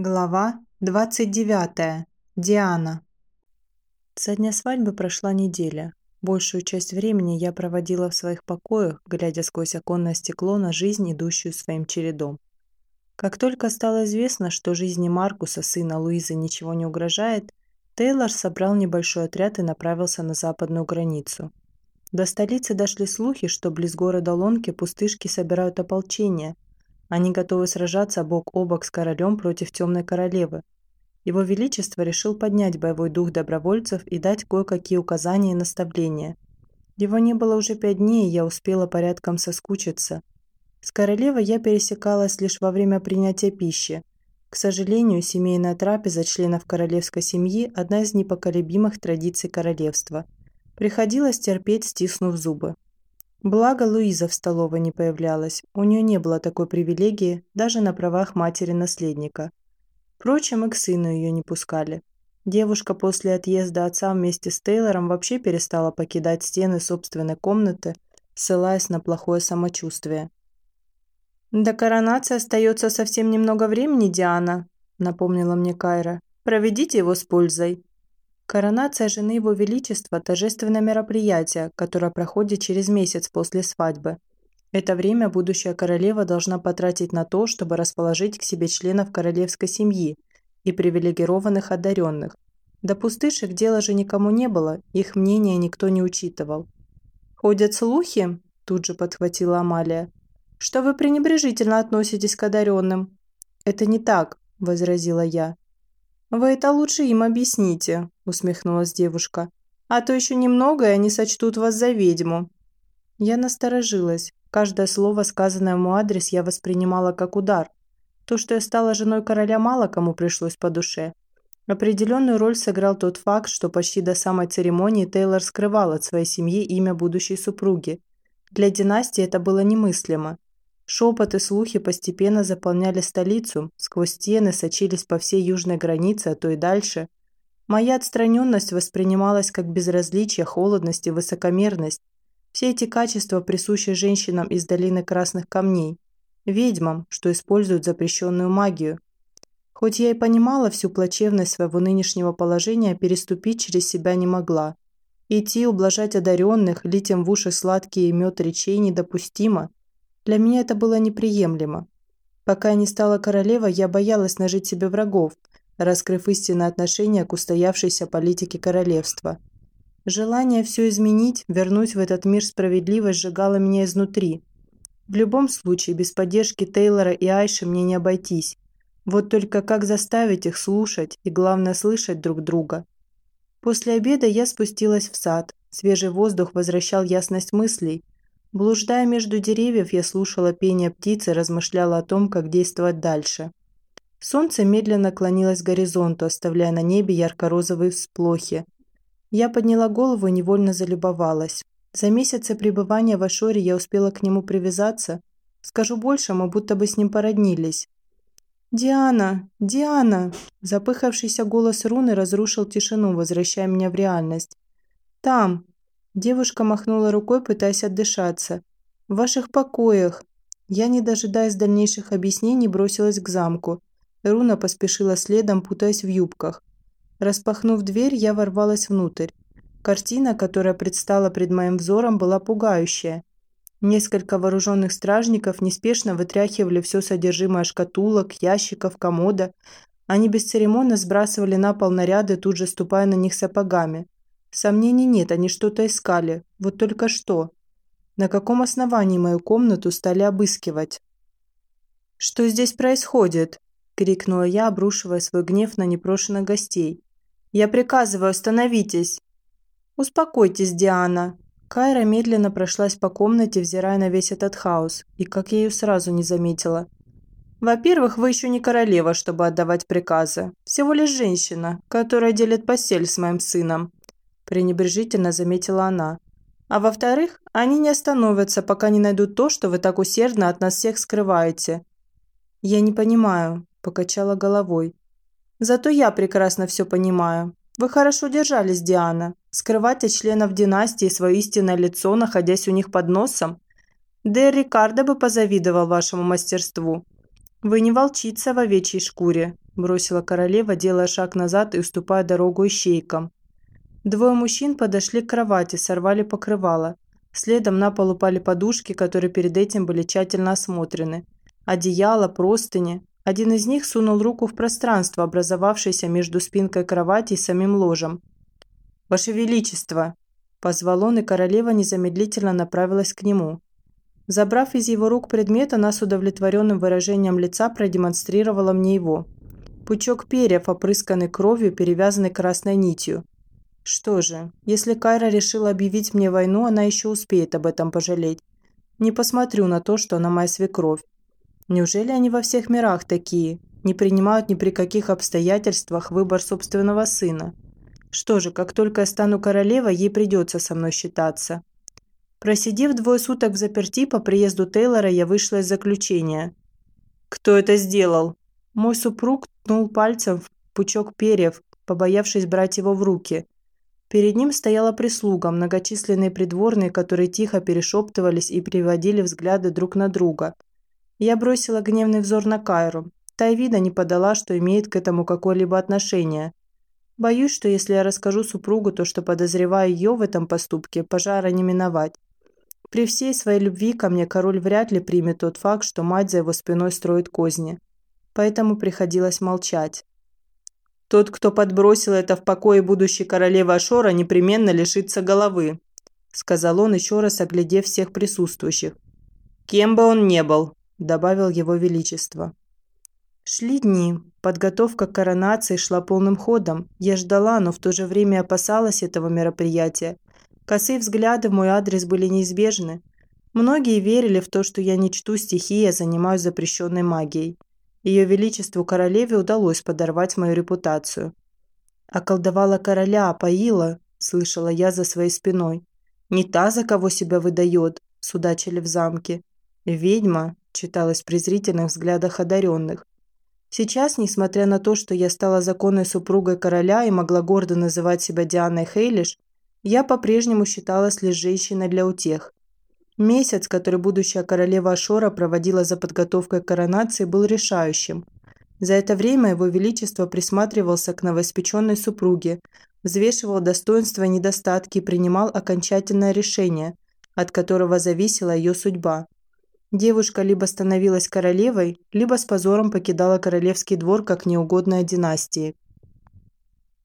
Глава 29. Диана. Со дня свадьбы прошла неделя. Большую часть времени я проводила в своих покоях, глядя сквозь оконное стекло на жизнь, идущую своим чередом. Как только стало известно, что жизни Маркуса, сына Луизы, ничего не угрожает, Тейлор собрал небольшой отряд и направился на западную границу. До столицы дошли слухи, что близ города Лонки пустышки собирают ополчение – они готовы сражаться бок о бок с королем против темной королевы. Его Величество решил поднять боевой дух добровольцев и дать кое-какие указания и наставления. Его не было уже пять дней, и я успела порядком соскучиться. С королевой я пересекалась лишь во время принятия пищи. К сожалению, семейная трапеза членов королевской семьи – одна из непоколебимых традиций королевства. Приходилось терпеть, стиснув зубы. Благо Луиза в столовой не появлялась, у нее не было такой привилегии даже на правах матери-наследника. Впрочем, и к сыну ее не пускали. Девушка после отъезда отца вместе с Тейлором вообще перестала покидать стены собственной комнаты, ссылаясь на плохое самочувствие. «До коронации остается совсем немного времени, Диана», – напомнила мне Кайра. «Проведите его с пользой». Коронация жены Его Величества – торжественное мероприятие, которое проходит через месяц после свадьбы. Это время будущая королева должна потратить на то, чтобы расположить к себе членов королевской семьи и привилегированных одаренных. До пустышек дела же никому не было, их мнение никто не учитывал. «Ходят слухи», – тут же подхватила Амалия, – «что вы пренебрежительно относитесь к одаренным». «Это не так», – возразила я. «Вы это лучше им объясните», – усмехнулась девушка. «А то еще немного, и они сочтут вас за ведьму». Я насторожилась. Каждое слово, сказанное мой адрес, я воспринимала как удар. То, что я стала женой короля, мало кому пришлось по душе. Определенную роль сыграл тот факт, что почти до самой церемонии Тейлор скрывал от своей семьи имя будущей супруги. Для династии это было немыслимо. Шепот и слухи постепенно заполняли столицу, сквозь стены сочились по всей южной границе, а то и дальше. Моя отстраненность воспринималась как безразличие, холодность и высокомерность. Все эти качества присущи женщинам из долины красных камней, ведьмам, что используют запрещенную магию. Хоть я и понимала всю плачевность своего нынешнего положения, переступить через себя не могла. Идти ублажать одаренных, лить им в уши сладкие мед речей недопустимо – для меня это было неприемлемо. Пока я не стала королевой, я боялась нажить себе врагов, раскрыв истинное отношение к устоявшейся политике королевства. Желание все изменить, вернуть в этот мир справедливость сжигало меня изнутри. В любом случае, без поддержки Тейлора и Айши мне не обойтись. Вот только как заставить их слушать и, главное, слышать друг друга. После обеда я спустилась в сад. Свежий воздух возвращал ясность мыслей – Блуждая между деревьев, я слушала пение птиц и размышляла о том, как действовать дальше. Солнце медленно клонилось к горизонту, оставляя на небе ярко-розовые всплохи. Я подняла голову и невольно залюбовалась. За месяцы пребывания в Ашоре я успела к нему привязаться. Скажу больше, мы будто бы с ним породнились. «Диана! Диана!» Запыхавшийся голос руны разрушил тишину, возвращая меня в реальность. «Там, Девушка махнула рукой, пытаясь отдышаться. «В ваших покоях!» Я, не дожидаясь дальнейших объяснений, бросилась к замку. Руна поспешила следом, путаясь в юбках. Распахнув дверь, я ворвалась внутрь. Картина, которая предстала пред моим взором, была пугающая. Несколько вооруженных стражников неспешно вытряхивали все содержимое шкатулок, ящиков, комода. Они бесцеремонно сбрасывали на пол наряды, тут же ступая на них сапогами. Сомнений нет, они что-то искали. Вот только что. На каком основании мою комнату стали обыскивать? «Что здесь происходит?» – крикнула я, обрушивая свой гнев на непрошенных гостей. «Я приказываю, остановитесь!» «Успокойтесь, Диана!» Кайра медленно прошлась по комнате, взирая на весь этот хаос, и как я ее сразу не заметила. «Во-первых, вы еще не королева, чтобы отдавать приказы. Всего лишь женщина, которая делит постель с моим сыном пренебрежительно заметила она. А во-вторых, они не остановятся, пока не найдут то, что вы так усердно от нас всех скрываете. Я не понимаю, покачала головой. Зато я прекрасно все понимаю. Вы хорошо держались, Диана. Скрывать от членов династии свое истинное лицо, находясь у них под носом? Да и Рикардо бы позавидовал вашему мастерству. Вы не волчица в овечьей шкуре. бросила королева, делая шаг назад и уступая дорогу ищейкам. Двое мужчин подошли к кровати, сорвали покрывало. Следом на пол упали подушки, которые перед этим были тщательно осмотрены. Одеяло, простыни. Один из них сунул руку в пространство, образовавшееся между спинкой кровати и самим ложем. «Ваше Величество!» – позвал он, и королева незамедлительно направилась к нему. Забрав из его рук предмет, она с удовлетворенным выражением лица продемонстрировала мне его. Пучок перьев, опрысканный кровью, перевязанный красной нитью. Что же, если Кайра решила объявить мне войну, она еще успеет об этом пожалеть. Не посмотрю на то, что она моя свекровь. Неужели они во всех мирах такие? Не принимают ни при каких обстоятельствах выбор собственного сына? Что же, как только я стану королевой, ей придется со мной считаться. Просидев двое суток в заперти, по приезду Тейлора я вышла из заключения. «Кто это сделал?» Мой супруг ткнул пальцем в пучок перьев, побоявшись брать его в руки. Перед ним стояла прислуга, многочисленные придворные, которые тихо перешептывались и приводили взгляды друг на друга. Я бросила гневный взор на Кайру. Та и вида не подала, что имеет к этому какое-либо отношение. Боюсь, что если я расскажу супругу то, что подозреваю ее в этом поступке, пожара не миновать. При всей своей любви ко мне король вряд ли примет тот факт, что мать за его спиной строит козни. Поэтому приходилось молчать. Тот, кто подбросил это в покое будущей королевы Ашора, непременно лишится головы, сказал он, еще раз оглядев всех присутствующих. Кем бы он ни был, добавил его величество. Шли дни. Подготовка к коронации шла полным ходом. Я ждала, но в то же время опасалась этого мероприятия, Косые взгляды в мой адрес были неизбежны. Многие верили в то, что я не чту стихии, а занимаюсь запрещенной магией. Ее Величеству Королеве удалось подорвать мою репутацию. «Околдовала короля, опоила», – слышала я за своей спиной. «Не та, за кого себя выдает», – судачили в замке. «Ведьма», – читалось в презрительных взглядах одаренных. Сейчас, несмотря на то, что я стала законной супругой короля и могла гордо называть себя Дианой Хейлиш, я по-прежнему считалась лишь женщиной для утех. Месяц, который будущая королева Ашора проводила за подготовкой к коронации, был решающим. За это время его величество присматривался к новоиспеченной супруге, взвешивал достоинства и недостатки и принимал окончательное решение, от которого зависела ее судьба. Девушка либо становилась королевой, либо с позором покидала королевский двор как неугодная династии.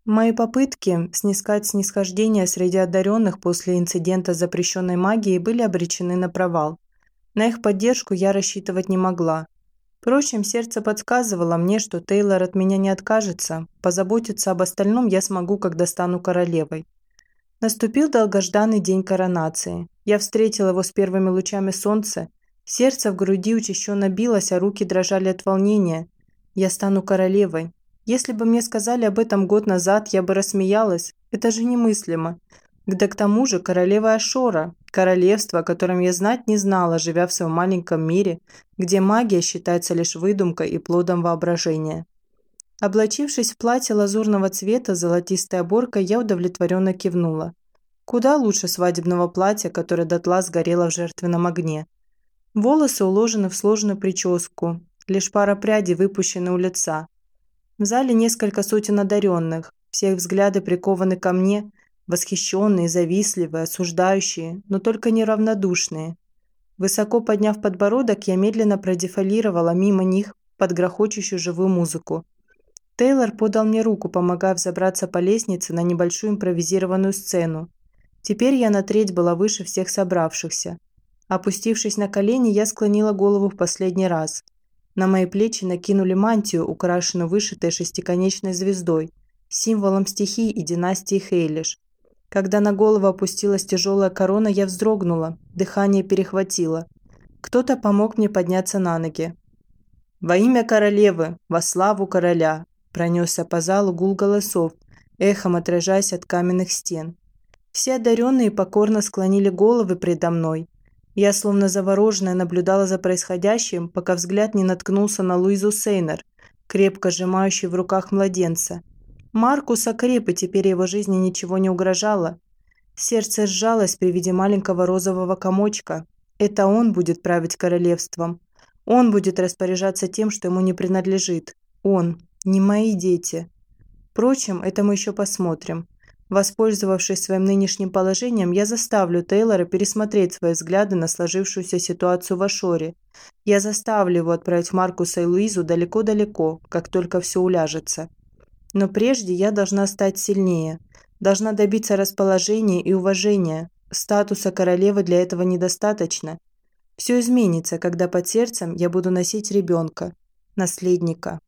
Мои попытки снискать снисхождение среди одаренных после инцидента с запрещенной магией были обречены на провал. На их поддержку я рассчитывать не могла. Впрочем, сердце подсказывало мне, что Тейлор от меня не откажется. Позаботиться об остальном я смогу, когда стану королевой. Наступил долгожданный день коронации. Я встретила его с первыми лучами солнца. Сердце в груди учащенно билось, а руки дрожали от волнения. Я стану королевой. Если бы мне сказали об этом год назад, я бы рассмеялась. Это же немыслимо. Да к тому же королева Ашора, королевство, о котором я знать не знала, живя в своем маленьком мире, где магия считается лишь выдумкой и плодом воображения. Облачившись в платье лазурного цвета с золотистой оборкой, я удовлетворенно кивнула. Куда лучше свадебного платья, которое дотла сгорело в жертвенном огне. Волосы уложены в сложную прическу, лишь пара прядей выпущены у лица. В зале несколько сотен одаренных, всех взгляды прикованы ко мне, восхищенные, завистливые, осуждающие, но только неравнодушные. Высоко подняв подбородок, я медленно продефилировала мимо них под грохочущую живую музыку. Тейлор подал мне руку, помогая взобраться по лестнице на небольшую импровизированную сцену. Теперь я на треть была выше всех собравшихся. Опустившись на колени, я склонила голову в последний раз. На мои плечи накинули мантию, украшенную вышитой шестиконечной звездой, символом стихии и династии Хейлиш. Когда на голову опустилась тяжелая корона, я вздрогнула, дыхание перехватило. Кто-то помог мне подняться на ноги. «Во имя королевы! Во славу короля!» Пронесся по залу гул голосов, эхом отражаясь от каменных стен. Все одаренные покорно склонили головы предо мной, я, словно завороженная, наблюдала за происходящим, пока взгляд не наткнулся на Луизу Сейнер, крепко сжимающую в руках младенца. Маркус окреп, и теперь его жизни ничего не угрожало. Сердце сжалось при виде маленького розового комочка. Это он будет править королевством. Он будет распоряжаться тем, что ему не принадлежит. Он. Не мои дети. Впрочем, это мы еще посмотрим. Воспользовавшись своим нынешним положением, я заставлю Тейлора пересмотреть свои взгляды на сложившуюся ситуацию в Ашоре. Я заставлю его отправить Маркуса и Луизу далеко-далеко, как только все уляжется. Но прежде я должна стать сильнее. Должна добиться расположения и уважения. Статуса королевы для этого недостаточно. Все изменится, когда под сердцем я буду носить ребенка, наследника.